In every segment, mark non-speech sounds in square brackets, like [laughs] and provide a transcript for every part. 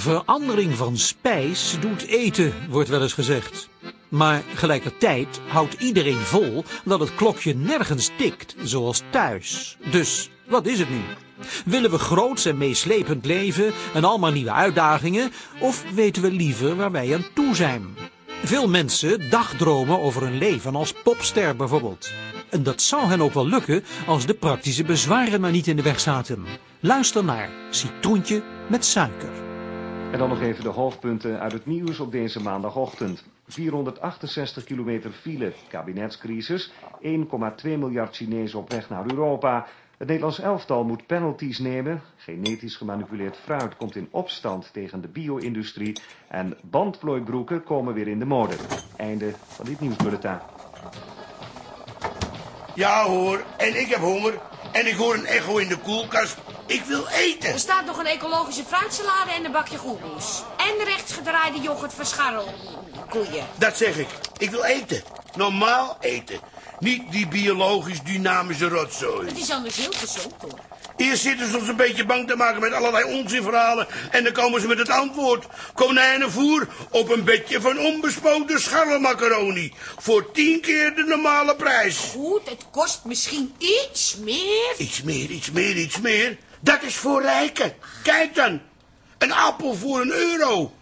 Verandering van spijs doet eten, wordt wel eens gezegd. Maar gelijkertijd houdt iedereen vol dat het klokje nergens tikt, zoals thuis. Dus wat is het nu? Willen we groots en meeslepend leven en allemaal nieuwe uitdagingen, of weten we liever waar wij aan toe zijn? Veel mensen dagdromen over een leven als popster bijvoorbeeld. En dat zou hen ook wel lukken als de praktische bezwaren maar niet in de weg zaten. Luister naar Citroentje met suiker. En dan nog even de hoofdpunten uit het nieuws op deze maandagochtend. 468 kilometer file, kabinetscrisis, 1,2 miljard Chinezen op weg naar Europa. Het Nederlands elftal moet penalties nemen. Genetisch gemanipuleerd fruit komt in opstand tegen de bio-industrie. En bandplooibroeken komen weer in de mode. Einde van dit nieuwsbulletin. Ja hoor, en ik heb honger. En ik hoor een echo in de koelkast. Ik wil eten. Er staat nog een ecologische fruitsalade en een bakje groenmoes. En rechtsgedraaide yoghurt van scharrel. Koeien. Dat zeg ik. Ik wil eten. Normaal eten. Niet die biologisch dynamische rotzooi. Het is anders heel gezond hoor. Eerst zitten ze ons een beetje bang te maken met allerlei onzinverhalen. En dan komen ze met het antwoord. Konijnenvoer op een bedje van onbespoten scharrelmacaroni. Voor tien keer de normale prijs. Goed, het kost misschien iets meer. Iets meer, iets meer, iets meer. Dat is voor rijken. Kijk dan. Een appel voor een euro.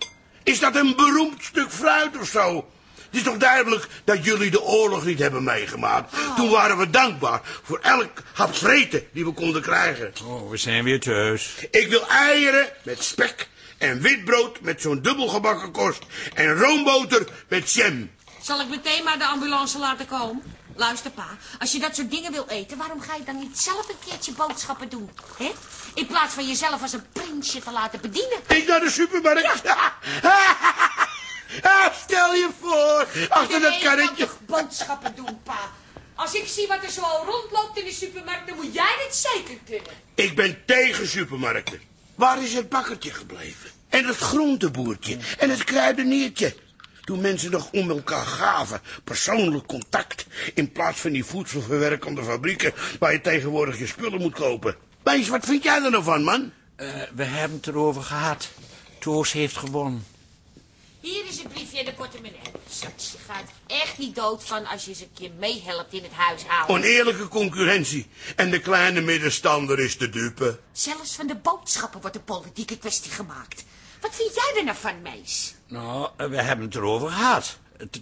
Is dat een beroemd stuk fruit of zo? Het is toch duidelijk dat jullie de oorlog niet hebben meegemaakt. Toen waren we dankbaar voor elk hap vreten die we konden krijgen. Oh, we zijn weer thuis. Ik wil eieren met spek en witbrood met zo'n dubbelgebakken korst en roomboter met jam. Zal ik meteen maar de ambulance laten komen? Luister pa, als je dat soort dingen wil eten, waarom ga je dan niet zelf een keertje boodschappen doen? Hè? In plaats van jezelf als een prinsje te laten bedienen. Ik naar de supermarkt. [laughs] Ah, stel je voor, achter dat karretje. toch boodschappen doen, pa? Als ik zie wat er zo al rondloopt in de supermarkt, dan moet jij dit zeker kunnen. Ik ben tegen supermarkten. Waar is het bakkertje gebleven? En het groenteboertje en het kruideniertje. Toen mensen nog om elkaar gaven, persoonlijk contact... in plaats van die voedselverwerkende fabrieken... waar je tegenwoordig je spullen moet kopen. Meis, wat vind jij er nou van, man? Eh, we hebben het erover gehad. Toos heeft gewonnen. Hier is een briefje en de portemonnee. Schat, je gaat echt niet dood van als je eens een keer meehelpt in het huishouden. Oneerlijke concurrentie. En de kleine middenstander is de dupe. Zelfs van de boodschappen wordt een politieke kwestie gemaakt. Wat vind jij er nou van, meis? Nou, eh, we hebben het erover gehad.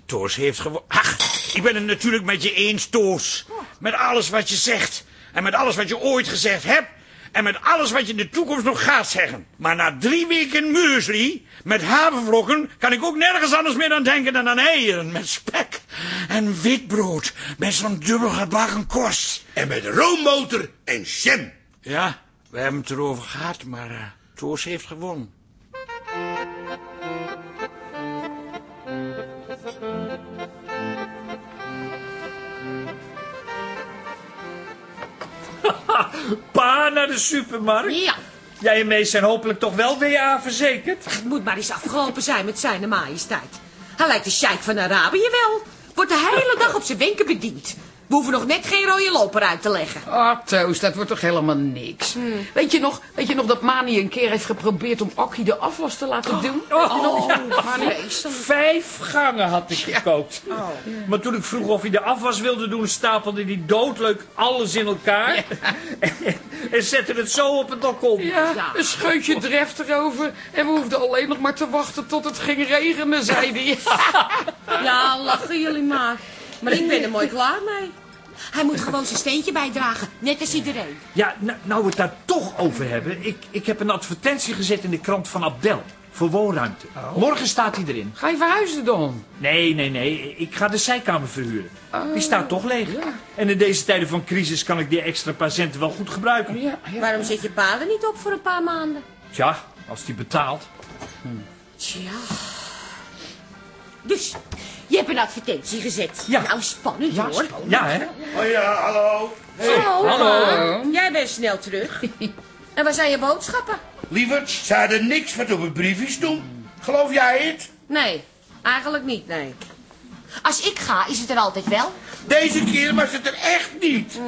Toos heeft gewonnen. Ach, ik ben het natuurlijk met je eens, Toos. Met alles wat je zegt. En met alles wat je ooit gezegd hebt. En met alles wat je in de toekomst nog gaat zeggen. Maar na drie weken muesli met havervlokken kan ik ook nergens anders meer aan denken dan aan eieren met spek. En witbrood met zo'n dubbel gebakken korst. En met roomboter en jam. Ja, we hebben het erover gehad, maar eh, Toos heeft gewonnen. [laughs] Pa naar de supermarkt? Ja, Jij en Mees zijn hopelijk toch wel WA verzekerd? het moet maar eens afgelopen zijn met zijn majesteit. Hij lijkt de sheik van Arabië wel. Wordt de hele dag op zijn wenken bediend. We hoeven nog net geen rode loper uit te leggen. Ah, Toos, dat wordt toch helemaal niks. Weet, je nog, weet je nog dat Mani een keer heeft geprobeerd om Akkie de afwas te laten doen? Oh, ja. vreselijk. Vijf gangen had ik gekookt. Maar toen ik vroeg of hij de afwas wilde doen, stapelde hij doodleuk alles in elkaar. [laughs] En, en zette het zo op het balkon. Ja, een scheutje dreft erover. En we hoefden alleen nog maar te wachten tot het ging regenen, zei hij. Ja, lachen jullie maar. Maar ik ben er mooi klaar mee. Hij moet gewoon zijn steentje bijdragen, net als iedereen. Ja, nou, nou we het daar toch over hebben. Ik, ik heb een advertentie gezet in de krant van Abdel. Voor woonruimte. Morgen staat hij erin. Ga je verhuizen dan? Nee, nee, nee. Ik ga de zijkamer verhuren. Die staat toch leeg. En in deze tijden van crisis kan ik die extra patiënten wel goed gebruiken. Ja, ja. Waarom zet je pa er niet op voor een paar maanden? Tja, als die betaalt. Tja. Dus, je hebt een advertentie gezet. Ja. Nou, spannend Ja, hoor. spannend. Ja, hè? Oh ja, hallo. Hallo, hallo. pa. Jij bent snel terug. en waar zijn je boodschappen? Lieverd, ze hadden niks wat op het briefje stond. Geloof jij het? Nee, eigenlijk niet, nee. Als ik ga, is het er altijd wel. Deze keer was het er echt niet. [laughs]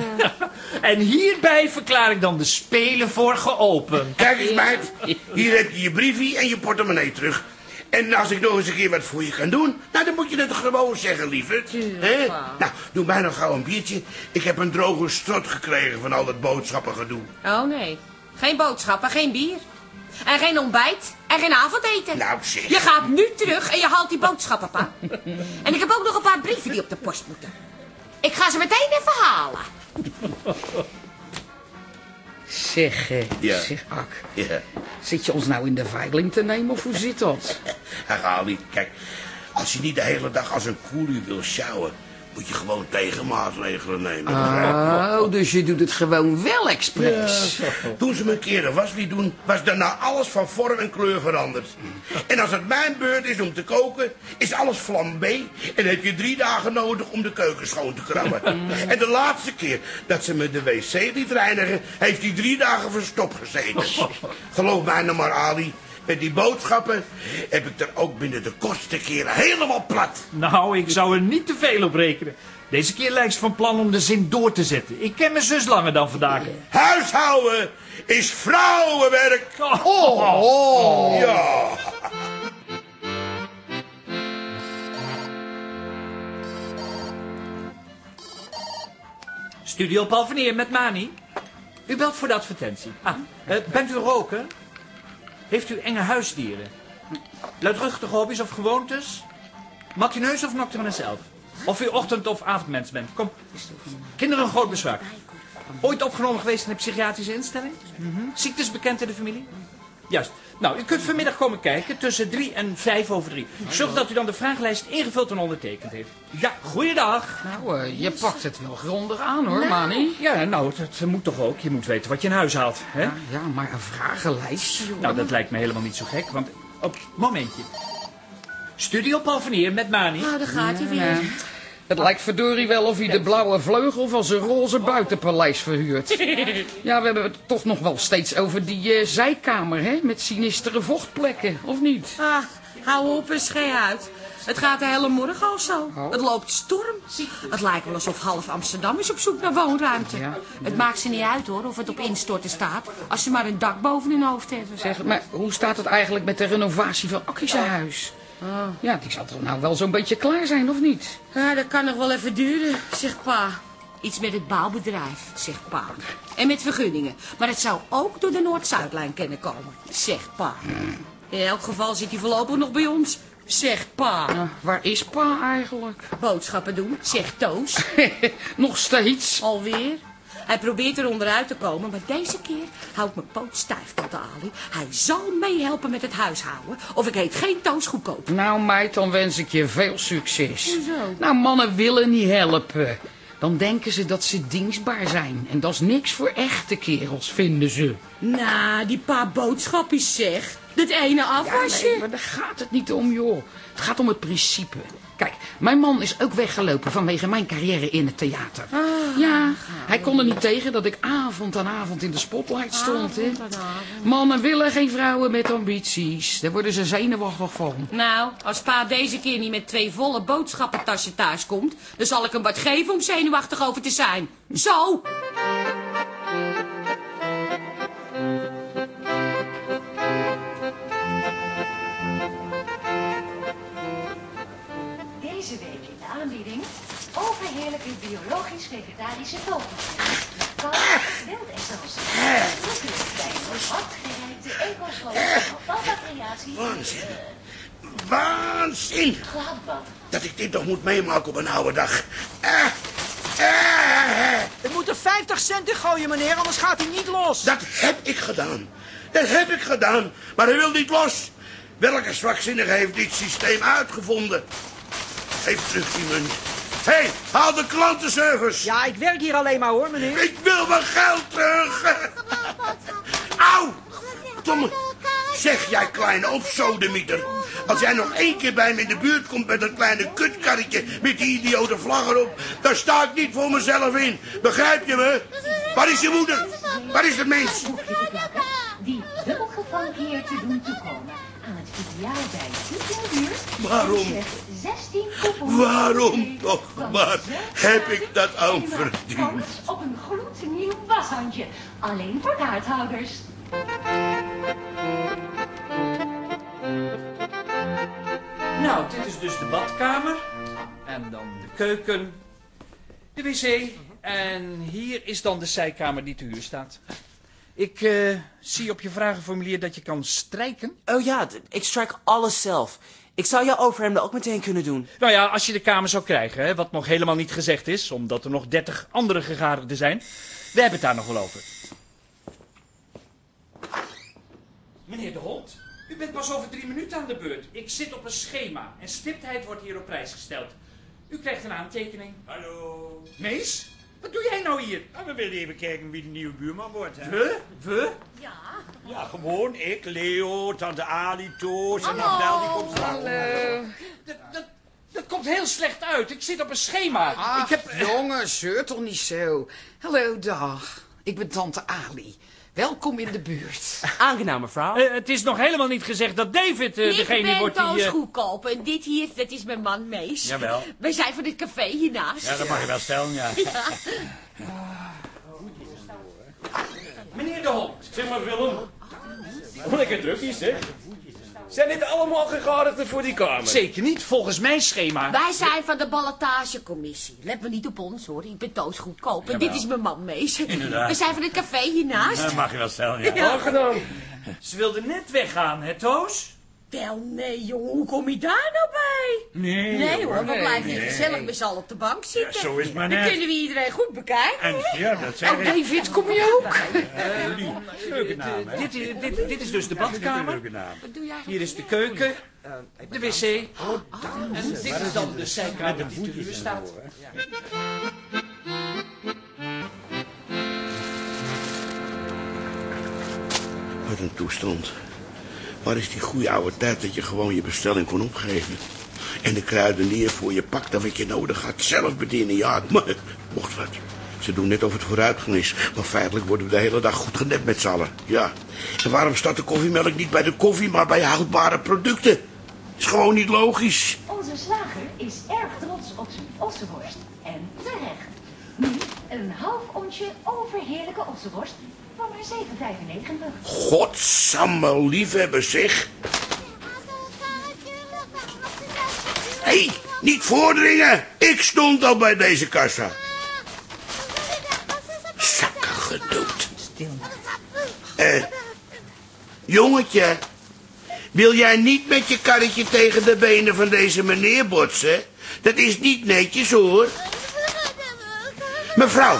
En hierbij verklaar ik dan de Spelen voor geopend. Kijk eens, meid. Hier heb je je briefie en je portemonnee terug. En als ik nog eens een keer wat voor je kan doen, nou, dan moet je het gewoon zeggen, lieverd. Hè? Nou, doe mij nog gauw een biertje. Ik heb een droge strot gekregen van al dat boodschappengedoe. Oh nee, geen boodschappen, geen bier. En geen ontbijt en geen avondeten. Nou, zeg. Je gaat nu terug en je haalt die boodschappen, pa. [laughs] En ik heb ook nog een paar brieven die op de post moeten. Ik ga ze meteen even halen. Zeg, eh, Ja. zeg, Ak. Ja. Zit je ons nou in de veiling te nemen of hoe zit dat? [laughs] Ach, Ali, kijk. Als je niet de hele dag als een koelie wil sjouwen, moet je gewoon tegenmaatregelen nemen. Oh, dus je doet het gewoon wel expres. Toen ze me een keer de was liet doen, was daarna alles van vorm en kleur veranderd. En als het mijn beurt is om te koken, is alles flambé. En heb je drie dagen nodig om de keuken schoon te krabben. En de laatste keer dat ze me de wc liet reinigen, heeft hij drie dagen verstopt gezeten. [laughs] Geloof mij nou maar, Ali. Met die boodschappen heb ik er ook binnen de kortste keren helemaal plat. Nou, ik zou er niet te veel op rekenen. Deze keer lijkt ze van plan om de zin door te zetten. Ik ken mijn zus langer dan vandaag. Huishouden is vrouwenwerk. Oh. Ja. Studio Palvenier met Mani. U belt voor de advertentie. Ah, eh, bent u roker? Heeft u enge huisdieren? Luidruchtige hobby's of gewoontes? Matineus of nocturne zelf? Of u ochtend- of avondmens bent? Kom. Kinderen een groot bezwaar. Ooit opgenomen geweest in een psychiatrische instelling? Ziektes bekend in de familie? Juist. Nou, u kunt vanmiddag komen kijken tussen drie en vijf over drie. Zorg dat u dan de vragenlijst ingevuld en ondertekend heeft. Ja, goeiedag. Nou, eh, je pakt het wel grondig aan hoor, Mani. Ja, nou, het, het moet toch ook. Je moet weten wat je in huis haalt. Hè? Ja, ja, maar een vragenlijst. Nou, dat lijkt me helemaal niet zo gek, want... Op, momentje. Studio Palvenier met Mani. Nou, daar gaat hij weer. Het lijkt verdorie wel of hij de blauwe vleugel van zijn roze buitenpaleis verhuurt. [laughs] Ja, we hebben het toch nog wel steeds over die eh, zijkamer, hè? Met sinistere vochtplekken, of niet? Ah, hou op en schei uit. Het gaat de hele morgen al zo. Het loopt storm. Het lijkt wel alsof half Amsterdam is op zoek naar woonruimte. Ja. Het maakt ze niet uit hoor of het op instorten staat. Als ze maar een dak boven hun hoofd hebben. Zeg, maar hoe staat het eigenlijk met de renovatie van Akki's huis? Ja, die zal toch nou wel zo'n beetje klaar zijn, of niet? Ja, dat kan nog wel even duren, zegt pa. Iets met het bouwbedrijf, zegt pa. En met vergunningen. Maar het zou ook door de Noord-Zuidlijn kunnen komen, zegt pa. In elk geval zit hij voorlopig nog bij ons, zegt pa. Waar is pa eigenlijk? Boodschappen doen, zegt Toos. [laughs] nog steeds? Alweer? Hij probeert er onderuit te komen, maar deze keer houdt mijn poot stijf, tante Ali. Hij zal meehelpen met het huishouden, of ik heet geen Toos goedkoop. Nou meid, dan wens ik je veel succes. Hoezo? Nou, mannen willen niet helpen. Dan denken ze dat ze dienstbaar zijn. En dat is niks voor echte kerels, vinden ze. Nou, die paar boodschapjes zeg. Dat ene Ja, afwasje. nee, maar daar gaat het niet om, joh. Het gaat om het principe. Kijk, mijn man is ook weggelopen vanwege mijn carrière in het theater. ja, hij kon er niet tegen dat ik avond aan avond in de spotlight stond. Hè. Mannen willen geen vrouwen met ambities. Daar worden ze zenuwachtig van. Nou, als pa deze keer niet met twee volle boodschappentassen thuis komt... dan zal ik hem wat geven om zenuwachtig over te zijn. Zo! Aanbieding overheerlijke biologisch-vegetarische tofu. Kan wild essels. Natuurlijk bij een hard gerijpte eco-schoon of variatie. Waanzin. Waanzin. Gladbad. Dat ik dit nog moet meemaken op een oude dag. Ik moet er 50 cent in gooien, meneer, anders gaat hij niet los. dat heb ik gedaan. Dat heb ik gedaan. Maar hij wil niet los. Welke zwakzinnige heeft dit systeem uitgevonden? Geef terug die munt. Hé, hey, haal de klantenservice. Ja, ik werk hier alleen maar hoor, meneer. Ik wil mijn geld terug. Auw. Tom, zeg jij kleine opsodemieter. Als jij nog één keer bij me in de buurt komt met dat kleine kutkarretje met die idiote vlag erop, dan sta ik niet voor mezelf in. Begrijp je me? Waar is je moeder? Waar is het mens? Die te doen toekomen. Aan het ideaal bij. Waarom? Slechts 16 coupons. Waarom toch maar heb ik dat En verdiend? op een gloednieuw washandje. Alleen voor kaarthouders. Nou, dit is dus de badkamer. En dan de keuken. De wc. En hier is dan de zijkamer die te huur staat. Ik eh, zie op je vragenformulier dat je kan strijken. Oh ja, ik strijk alles zelf. Ik zou jouw overhemden ook meteen kunnen doen. Nou ja, als je de kamer zou krijgen, hè, wat nog helemaal niet gezegd is, omdat er nog dertig andere gegadigden zijn. We hebben het daar nog wel over. Meneer de Hond, u bent pas over drie minuten aan de beurt. Ik zit op een schema en stiptheid wordt hier op prijs gesteld. U krijgt een aantekening. Hallo. Mees, wat doe jij nou hier? Nou, we wilden even kijken wie de nieuwe buurman wordt. Hè? We? We? Ja, gewoon ik, Leo, tante Ali, Toos en Abdel, die komt straks. Dat, dat, dat komt heel slecht uit. Ik zit op een schema. Ach, ik heb... jongen, zeur toch niet zo. Hallo, dag. Ik ben tante Ali. Welkom in de buurt. [laughs] Aangenaam, mevrouw. Eh, het is nog helemaal niet gezegd dat David eh, ik degene ben wordt die... Toos eh, goedkoop en dit hier, dat is mijn man Mees. Jawel. [laughs] Wij zijn van dit café hiernaast. Ja, dat mag je wel stellen, ja. [laughs] Meneer de Hond. Zeg maar Willem. Lekker drukjes, hè? Zijn dit allemaal gegadigden voor die kamer? Zeker niet, volgens mijn schema. Wij zijn van de ballotagecommissie. Let me niet op ons hoor, ik ben Toos goedkoop. En dit is mijn man Mees. Inderdaad. We zijn van dit café hiernaast. Dat mag je wel stellen, ja. Ja. Aangenaam. Ze wilde net weggaan, hè Toos? Wel nee jongen, hoe kom je daar nou bij? Nee, Nee hoor, we blijven hier nee. gezellig met z'n allen op de bank zitten. Ja, zo is maar Dan net. kunnen we iedereen goed bekijken. En ja, dat zeg Oh, ik. David, kom je ook? Leuke naam, hè? Dit, dit, dit, is dus de badkamer. Leuke naam. Wat doe jij? Hier is de keuken. De wc. En dit is dan de zijkamer die te huur staat. Wat een toestand. Waar is die goede oude tijd dat je gewoon je bestelling kon opgeven? En de kruidenier voor je pakt dan wat je nodig had. Zelf bedienen, ja, maar mocht wat. Ze doen net of het vooruitgang is. Maar feitelijk worden we de hele dag goed genet met z'n allen. Ja. En waarom staat de koffiemelk niet bij de koffie, maar bij houdbare producten? Is gewoon niet logisch. Onze slager is erg trots op zijn ossenworst. En terecht. Nu een half ontje overheerlijke ossenworst voor maar 7,95. Godsamme liefhebber zeg. Hé, hey, niet voordringen. Ik stond al bij deze kassa. Zakken gedood. Eh, jongetje. Wil jij niet met je karretje tegen de benen van deze meneer botsen? Dat is niet netjes hoor. Mevrouw,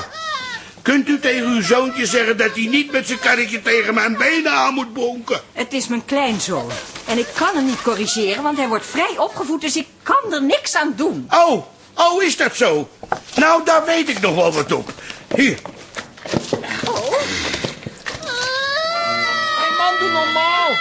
kunt u tegen uw zoontje zeggen dat hij niet met zijn karretje tegen mijn benen aan moet bonken? Het is mijn kleinzoon. En ik kan hem niet corrigeren, want hij wordt vrij opgevoed, dus ik kan er niks aan doen. Oh, oh, is dat zo? Nou, daar weet ik nog wel wat op. Hier, Hey man, doe normaal.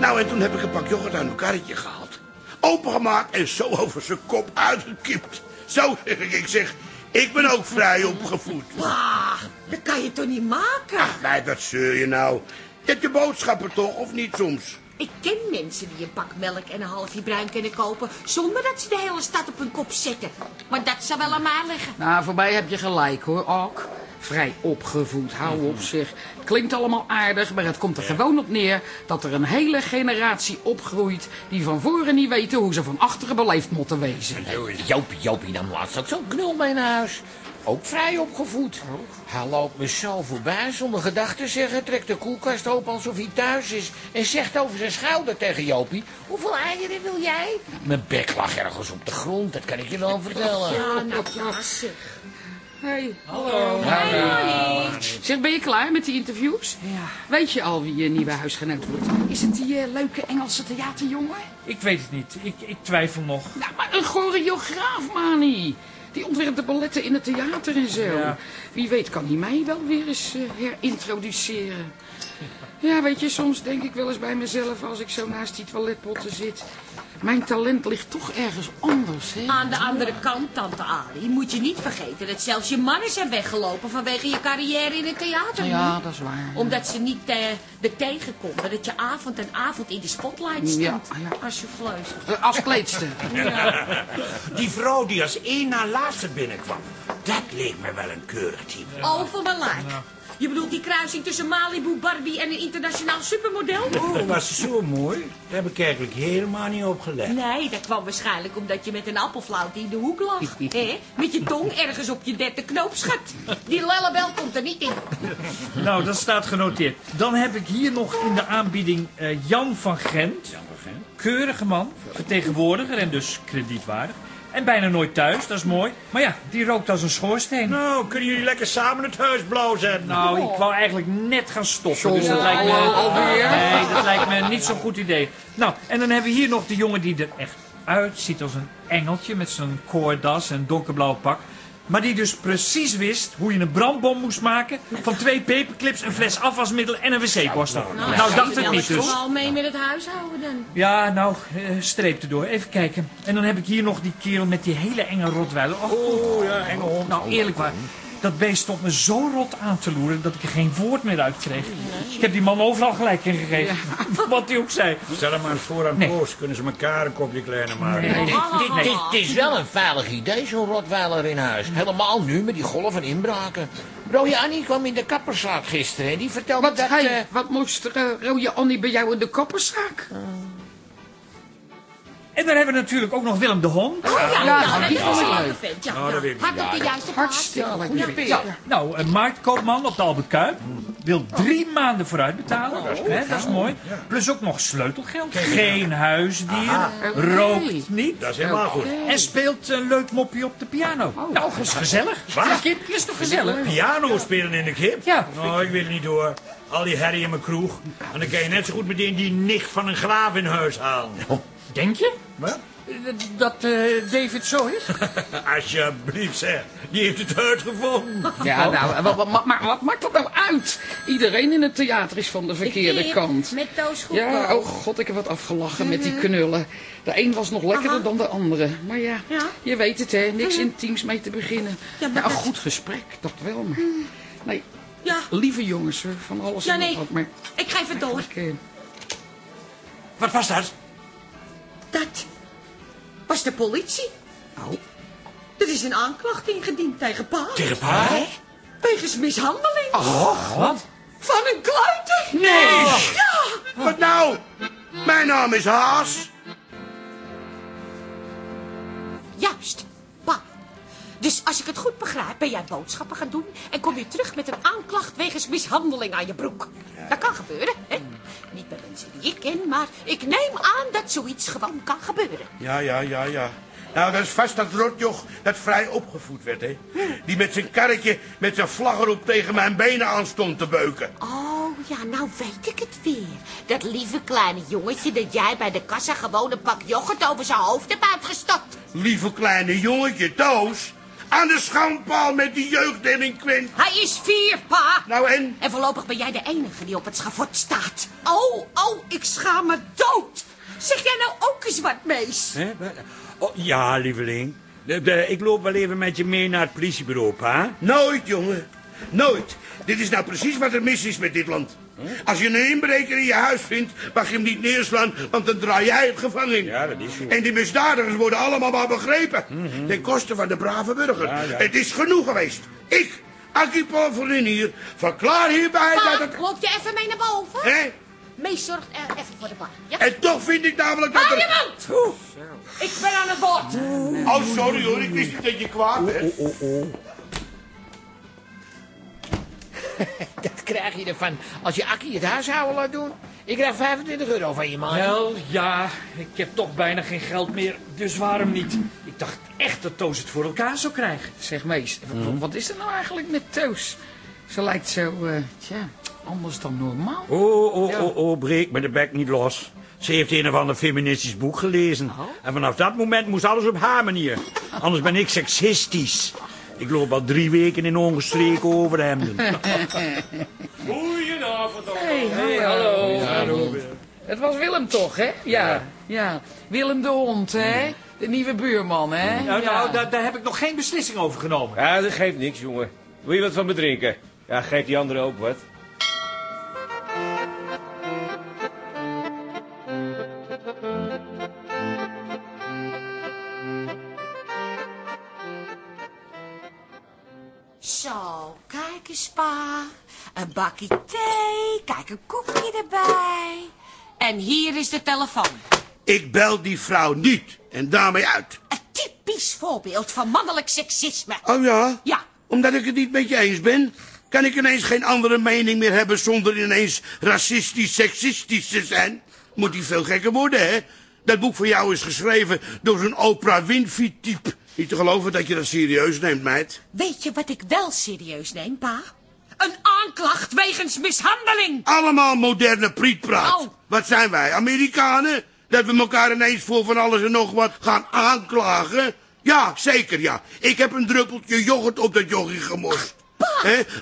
Nou en toen heb ik een pak yoghurt uit mijn karretje gehaald. Opengemaakt en zo over zijn kop uitgekipt. Zo zeg [laughs] ik, ik zeg, ik ben ook vrij opgevoed. Ah, dat kan je toch niet maken? Ach, nee, wat zeur je nou? Je hebt je boodschappen toch, of niet soms? Ik ken mensen die een pak melk en een halfje bruin kunnen kopen... zonder dat ze de hele stad op hun kop zetten. Maar dat zou wel aan mij liggen. Nou, voor mij heb je gelijk hoor, ook. Vrij opgevoed, hou op zich. Het klinkt allemaal aardig, maar het komt er gewoon op neer... dat er een hele generatie opgroeit... die van voren niet weten hoe ze van achteren beleefd moeten wezen. Jopie, Jopie nam laatst ook zo'n knul mee naar huis. Ook vrij opgevoed. Hij loopt me zo voorbij zonder gedachten zeggen. Trekt de koelkast open alsof hij thuis is. En zegt over zijn schouder tegen Jopie. Hoeveel eieren wil jij? Mijn bek lag ergens op de grond, dat kan ik je wel vertellen. Ja, nou ja, zeg. Hey. Hallo. Zeg, ben je klaar met die interviews? Ja. Weet je al wie je nieuwe huisgenoot wordt? Is het die eh, leuke Engelse theaterjongen? Ik weet het niet. Ik, ik twijfel nog. Nou, maar een choreograaf, manie. Die ontwerpt de balletten in het theater en zo. Ja. Wie weet kan hij mij wel weer eens eh, herintroduceren. Ja, weet je, soms denk ik wel eens bij mezelf als ik zo naast die toiletpotten zit. Mijn talent ligt toch ergens anders, hè? Aan de andere kant, tante Ali, moet je niet vergeten dat zelfs je mannen zijn weggelopen vanwege je carrière in het theater. Ja, dat is waar. Omdat ze niet eh er tegen konden dat je avond en avond in de spotlight stond. Ja, ja. Als je fluistert. Eh, als kleedster. [laughs] Die vrouw die als één na laatste binnenkwam, dat leek me wel een keurig type. Over mijn lijk. Je bedoelt die kruising tussen Malibu, Barbie en een internationaal supermodel? Dat was zo mooi. Daar heb ik eigenlijk helemaal niet op gelet. Nee, dat kwam waarschijnlijk omdat je met een appelflauwt in de hoek lag. [laughs] hè? Met je tong ergens op je derde knoopsgat. Die lellebel komt er niet in. Nou, dat staat genoteerd. Dan heb ik hier nog in de aanbieding eh, Jan van Gent. Keurige man, vertegenwoordiger en dus kredietwaardig. En bijna nooit thuis, dat is mooi. Maar ja, die rookt als een schoorsteen. Nou, kunnen jullie lekker samen het huis blauw zetten? Nou, ik wou eigenlijk net gaan stoppen. Dus dat lijkt me, alweer? Nee, dat lijkt me niet zo'n goed idee. Nou, en dan hebben we hier nog de jongen die er echt uitziet als een engeltje... met zijn koordas en donkerblauw pak. Maar die dus precies wist hoe je een brandbom moest maken... van twee paperclips, een fles afwasmiddel en een wc-borstel. Nou, dacht ik niet dus. Vooral mee met het huishouden dan. Ja, nou, eh, streep erdoor. Even kijken. En dan heb ik hier nog die kerel met die hele enge rotweiler. Oh, ja, enge hond. Nou, eerlijk waar. Dat beest stond me zo rot aan te loeren dat ik er geen woord meer uit kreeg. Ik heb die man overal gelijk in gegeven. [laughs] Wat hij ook zei. Stel hem maar voor aan Nee. Koos. Kunnen ze elkaar een kopje kleiner maken? Nee, nee, nee. Dit, is wel een veilig idee, zo'n rotweiler in huis. Helemaal nu met die golven en inbraken. Rode Annie kwam in de kapperszaak gisteren en die vertelde Wat, dat... hij, eh, wat moest eh, rode Annie bij jou in de kapperszaak? En dan hebben we natuurlijk ook nog Willem de Hond. Oh, ja, Ja, ja, die dat vond is ik een leuk. Ja, Nou, op de juiste. Hartstikke leuk. Ja, nou, een marktkoopman op de Albert Kuip wil drie maanden vooruit betalen. Hè, dat is mooi. Plus ook nog sleutelgeld. Geen huisdier. Rookt niet. Dat is helemaal goed. En speelt een leuk mopje op de piano. Nou, dat is gezellig. Wat? Kip, is toch gezellig? Piano spelen in de kip? Ja. Nou, ik weet het niet hoor. Al die herrie in mijn kroeg. En dan kan je net zo goed meteen die nicht van een graaf in huis halen. Denk je? Wat? Dat eh, David zo is? [laughs] Alsjeblieft zeg. Die heeft het uitgevonden. Ja, nou, en wat, wat, ma- maar wat maakt dat nou uit? Iedereen in het theater is van de verkeerde kip kant. Met Toos Ja, oh god, ik heb wat afgelachen met die knullen. De een was nog lekkerder dan de andere. Maar ja, Ja. je weet het hè, niks intiems mee te beginnen. Ja, maar een dat- goed gesprek, dat wel. Maar... Nee, Ja, lieve jongens, van alles ja en nog nee, wat. Maar ik geef het door. ik, eh, Wat was dat? Dat was de politie. oh, Er is een aanklacht ingediend tegen pa. Tegen pa? Wegens mishandeling. Oh, wat? Van een kluiter. Nee! Ja. Wat nou? Mijn naam is Haas. Juist. Dus als ik het goed begrijp, ben jij boodschappen gaan doen... en kom je terug met een aanklacht wegens mishandeling aan je broek. Dat kan gebeuren, hè? Niet bij mensen die ik ken, maar ik neem aan dat zoiets gewoon kan gebeuren. Ja, ja, ja, ja. Nou, dat is vast dat rotjoch dat vrij opgevoed werd, hè. Die met zijn karretje met zijn vlag erop tegen mijn benen aan stond te beuken. Oh, ja, nou weet ik het weer. Dat lieve kleine jongetje dat jij bij de kassa gewoon een pak yoghurt over zijn hoofd hebt uitgestapt. Lieve kleine jongetje, Toos. Aan de schandpaal met die jeugddelinquent. Hij is vier, pa. Nou en? En voorlopig ben jij de enige die op het schavot staat. Oh, oh, ik schaam me dood. Zeg jij nou ook eens wat, mees? Hè? Oh, ja, lieveling. De- de- ik loop wel even met je mee naar het politiebureau, pa. Nooit, jongen. Nooit. Dit is nou precies wat er mis is met dit land. Als je een inbreker in je huis vindt, mag je hem niet neerslaan, want dan draai jij het gevangen. Ja, dat is zo. En die misdadigers worden allemaal maar begrepen. Ten koste van de brave burger. Ja, ja. Het is genoeg geweest. Ik, Akkie Polverin hier, verklaar hierbij Pa, dat het... loop je even mee naar boven? Hè? Mees zorgt eh, even voor de bar. Ja? En toch vind ik namelijk dat Hou er... je mond! Ik ben aan het woord. Oh, sorry hoor, ik wist niet dat je kwaad werd. [laughs] Dat krijg je ervan als je Akkie het huishouden laat doen. Ik krijg 25 euro van je man. Wel, ja, ik heb toch bijna geen geld meer, dus waarom niet? Ik dacht echt dat Toos het voor elkaar zou krijgen. zeg mees, w- wat is er nou eigenlijk met Toos? Ze lijkt zo, eh, tja, anders dan normaal. Oh, oh, oh, oh, breek me de bek niet los. Ze heeft een of ander feministisch boek gelezen. En vanaf dat moment moest alles op haar manier. Anders ben ik seksistisch. Ik loop al drie weken in ongestreken overhemden. [laughs] Goedenavond, Hey, hallo. Het was Willem toch, hè? Ja. Ja, Willem de Hond, hè? De nieuwe buurman, hè? Nou, ja. nou daar, daar heb ik nog geen beslissing over genomen. Ja, dat geeft niks, jongen. Wil je wat van me drinken? Ja, geef die anderen ook wat. Een bakje thee, kijk, een koekje erbij. En hier is de telefoon. Ik bel die vrouw niet. En daarmee uit. Typisch voorbeeld van mannelijk seksisme. Oh ja? Ja. Omdat ik het niet met je eens ben? Kan ik ineens geen andere mening meer hebben zonder ineens racistisch, seksistisch te zijn? Moet die veel gekker worden, hè? Dat boek van jou is geschreven door zo'n Oprah Winfrey-type. Niet te geloven dat je dat serieus neemt, meid. Weet je wat ik wel serieus neem, pa? Een aanklacht wegens mishandeling. Allemaal moderne prietpraat. Oh. Wat zijn wij, Amerikanen? Dat we elkaar ineens voor van alles en nog wat gaan aanklagen? Ja, zeker ja. Ik heb een druppeltje yoghurt op dat jochie gemorst.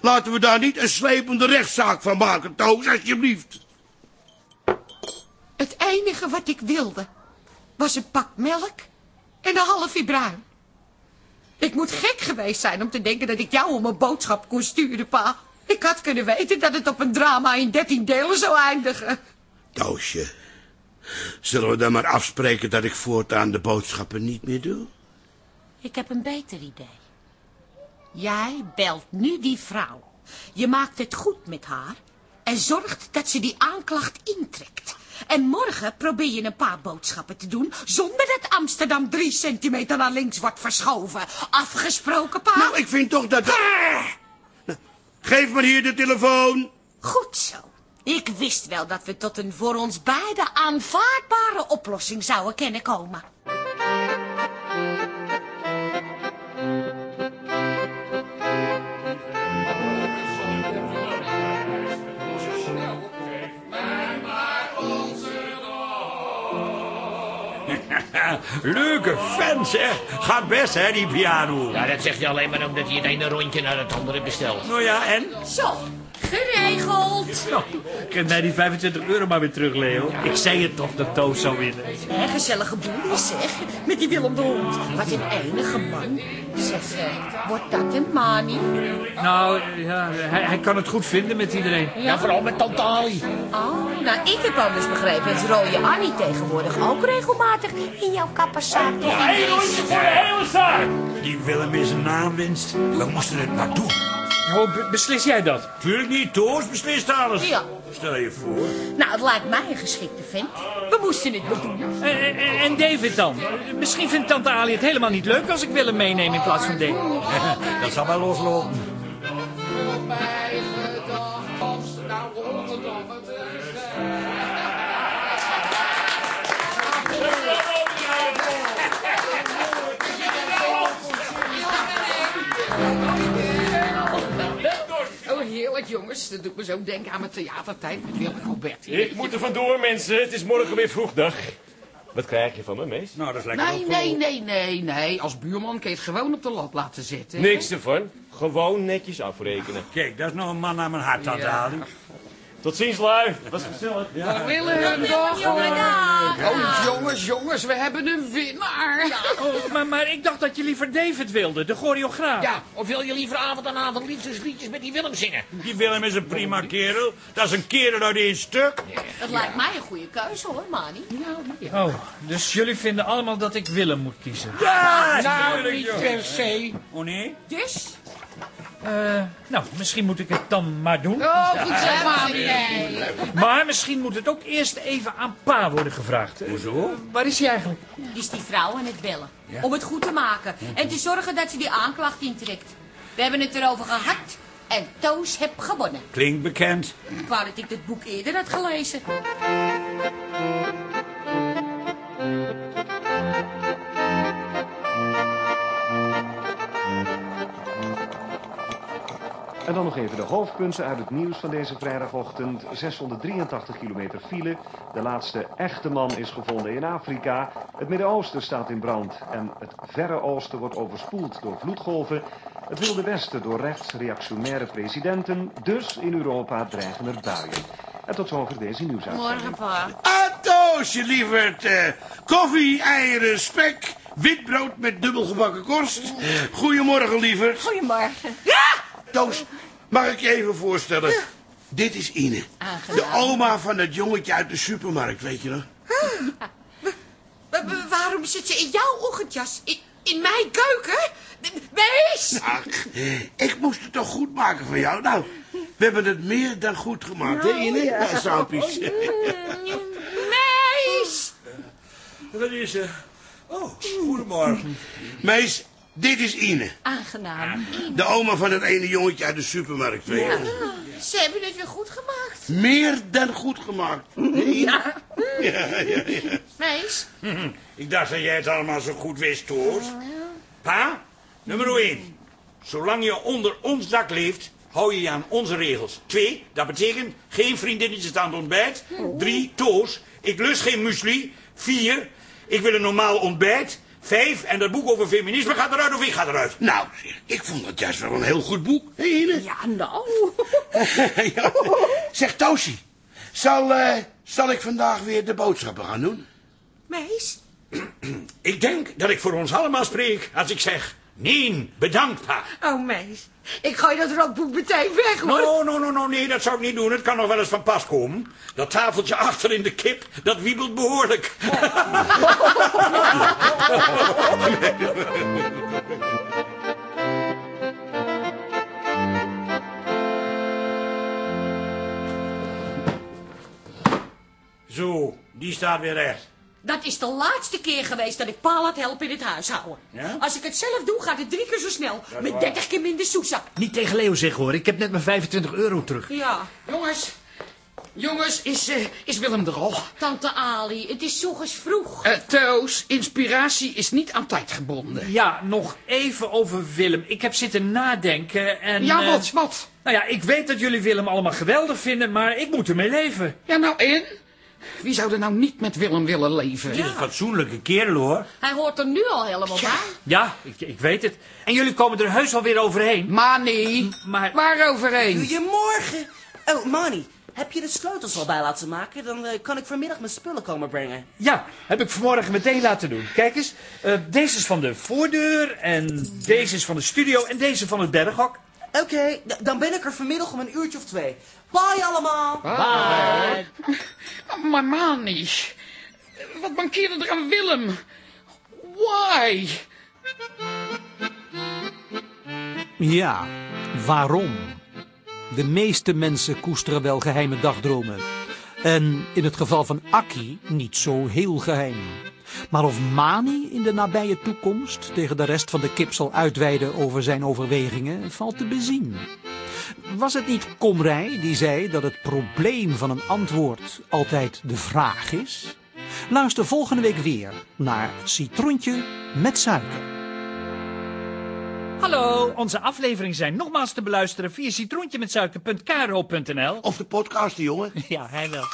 Laten we daar niet een slepende rechtszaak van maken, Toos, alsjeblieft. Het enige wat ik wilde was een pak melk en een halfje bruin. Ik moet gek geweest zijn om te denken dat ik jou om een boodschap kon sturen, pa. Ik had kunnen weten dat het op een drama in dertien delen zou eindigen. Toosje, zullen we dan maar afspreken dat ik voortaan de boodschappen niet meer doe? Ik heb een beter idee. Jij belt nu die vrouw. Je maakt het goed met haar en zorgt dat ze die aanklacht intrekt. En morgen probeer je een paar boodschappen te doen... zonder dat Amsterdam drie centimeter naar links wordt verschoven. Afgesproken, pa? Nou, ik vind toch dat... Nou, Geef maar hier de telefoon. Goed zo. Ik wist wel dat we tot een voor ons beiden aanvaardbare oplossing zouden kunnen komen. Leuke fans, hè? Gaat best, hè, die piano. Ja, dat zegt hij alleen maar omdat hij het ene rondje naar het andere bestelt. Nou ja, en? Zo, geregeld. Nou, geef mij die 25 euro maar weer terug, Leo. Ik zei het toch dat Toos zou winnen. Een gezellige boel is, zeg. Met die Willem de Hond. Wat een enige man. Zeg, wordt dat een manie? Nou, ja, hij, hij kan het goed vinden met iedereen. Ja, vooral met Tante Ali. Oh, nou, ik heb anders begrepen dat rode Annie tegenwoordig ook regelmatig in jouw kapperszaak rondje voor de hele zaak. Die Willem is een naamwinst. We moesten het maar doen. Oh, be- beslis jij dat? Tuurlijk niet, Toos beslist alles. Ja. Stel je voor. Nou, het lijkt mij een geschikte vent. We moesten het bedoelen. En, en- en David dan? Misschien vindt tante Ali het helemaal niet leuk als ik Willem meeneem in plaats van David. [laughs] Dat zal wel loslopen. Jongens. Dat doet me zo denken aan mijn theatertijd met Willem Robert. Ik moet er vandoor, mensen. Het is morgen weer vroegdag. Wat krijg je van me, mees? Nou, dat is lekker. Nee, nee, nee, nee, nee. Als buurman kun je het gewoon op de lat laten zetten. Niks ervan. Gewoon netjes afrekenen. Kijk, dat is nog een man naar mijn hart, tante Ja. Ali. Tot ziens, lui. Was gezellig. Dag Willem, dag. Oh, jongens, jongens, we hebben een winnaar. Oh, maar, maar ik dacht dat je liever David wilde, de choreograaf. Ja, of wil je liever avond aan avond liefdesliedjes met die Willem zingen? Die Willem is een prima kerel. Dat is een kerel uit één stuk. Dat lijkt mij een goede keuze, hoor, Mani. Oh, dus jullie vinden allemaal dat ik Willem moet kiezen? Ja, Nou, niet per se. Oh nee? Dus? Eh, nou, misschien moet ik het dan maar doen. Oh, goed zo, Mami. Maar misschien moet het ook eerst even aan pa worden gevraagd. Hoezo? Waar is hij eigenlijk? Is die vrouw aan het bellen. Om het goed te maken. En te zorgen dat ze die aanklacht intrekt. We hebben het erover gehad. En Toos heb gewonnen. Klinkt bekend. Ik wou dat ik dit boek eerder had gelezen. En dan nog even de hoofdpunten uit het nieuws van deze vrijdagochtend. 683 kilometer file. De laatste echte man is gevonden in Afrika. Het Midden-Oosten staat in brand. En het Verre Oosten wordt overspoeld door vloedgolven. Het Wilde Westen door rechtsreactionaire presidenten. Dus in Europa dreigen er buien. En tot zover deze nieuwsuitzending. Morgen, pa. Toosje, lieverd. eh, koffie, eieren, spek, wit brood met dubbel gebakken korst. Goedemorgen, lieverd. Goedemorgen. Toos, mag ik je even voorstellen? Dit is Ine. De oma van het jongetje uit de supermarkt, weet je nog? Wa- Waarom zit ze in jouw ochtendjas? In, in mijn keuken? Mees! Ach, ik moest het toch goed maken van jou. Nou, we hebben het meer dan goed gemaakt, hè, Ine? Ja, Saampies. Mees! Wat is er? Oh, goedemorgen. Meis, dit is Ine. Aangenaam. De oma van het ene jongetje uit de supermarkt? Ah, Ze hebben het weer goed gemaakt. Meer dan goed gemaakt. Ja, ja, ja. Mees? [laughs] Ik dacht dat jij het allemaal zo goed wist, Toos. Pa, nummer 1. Zolang je onder ons dak leeft, hou je je aan onze regels. Twee, dat betekent geen vriendinnetjes aan het ontbijt. Drie, Toos, ik lust geen muesli. Vier, ik wil een normaal ontbijt. Vijf, en dat boek over feminisme gaat eruit of ik ga eruit. Nou, zeg, ik vond het juist wel een heel goed boek, hè, Ine? Ja, nou. [laughs] Ja. Zeg, Toosie, zal, eh, zal ik vandaag weer de boodschappen gaan doen? Mees? Ik denk dat ik voor ons allemaal spreek als ik zeg... Nee, bedankt, pa. Oh, Mees. Ik gooi dat rookboek meteen weg, hoor. No, no, no, no, nee, dat zou ik niet doen. Het kan nog wel eens van pas komen. Dat tafeltje achter in de kip, dat wiebelt behoorlijk. Zo, die staat weer recht. Dat is de laatste keer geweest dat ik pa laat helpen in het huishouden. Ja? Als ik het zelf doe, gaat het drie keer zo snel. Met dertig keer minder soezak. Niet tegen Leo zeggen hoor, ik heb net mijn 25 euro terug. Ja. Jongens, jongens, is, eh, is Willem er al? Tante Ali, het is ochtends vroeg. Toos, inspiratie is niet aan tijd gebonden. Ja, nog even over Willem. Ik heb zitten nadenken en... Ja, eh, wat, wat? nou ja, ik weet dat jullie Willem allemaal geweldig vinden, maar ik moet ermee leven. Ja, nou en? Wie zou er nou niet met Willem willen leven? Dit is een fatsoenlijke kerel, hoor. Hij hoort er nu al helemaal bij. Ja, ik, ik weet het. En jullie komen er heus wel weer overheen. Mani, Maar waar overheen? Goedemorgen. Oh, Manny, heb je de sleutels al bij laten maken? Dan eh, kan ik vanmiddag mijn spullen komen brengen. ja, heb ik vanmorgen meteen laten doen. Kijk eens, eh, deze is van de voordeur en deze is van de studio en deze van het berghok. Oké, dan ben ik er vanmiddag om een uurtje of twee. Bye allemaal. Maar Mani, wat mankeerde er aan Willem? Why? Ja, waarom? De meeste mensen koesteren wel geheime dagdromen. En in het geval van Akki niet zo heel geheim. Maar of Mani in de nabije toekomst tegen de rest van de kip zal uitweiden over zijn overwegingen, valt te bezien. Was het niet Komrij die zei dat het probleem van een antwoord altijd de vraag is? Luister volgende week weer naar Citroentje met suiker. Hallo, onze afleveringen zijn nogmaals te beluisteren via citroentje met suiker.kro.nl. Of de podcast, jongen. [laughs] Ja, hij wel.